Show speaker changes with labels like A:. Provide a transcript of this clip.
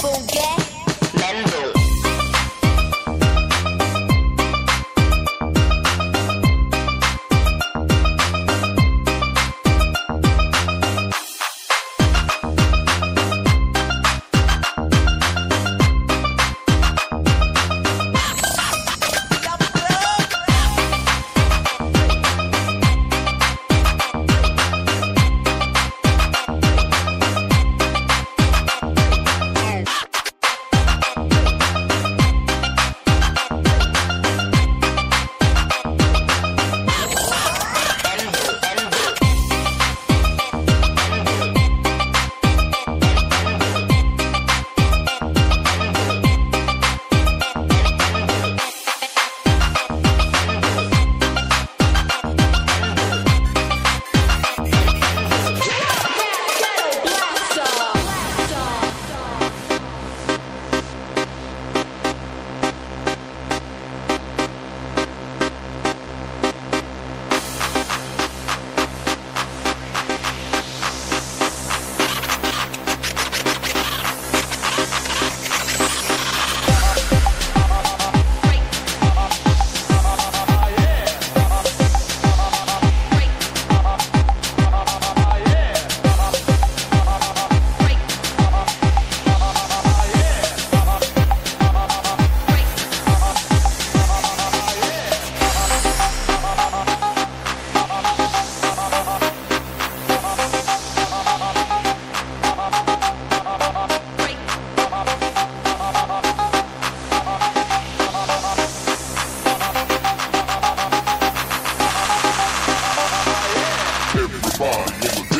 A: forget. Remember.
B: fine, nigga.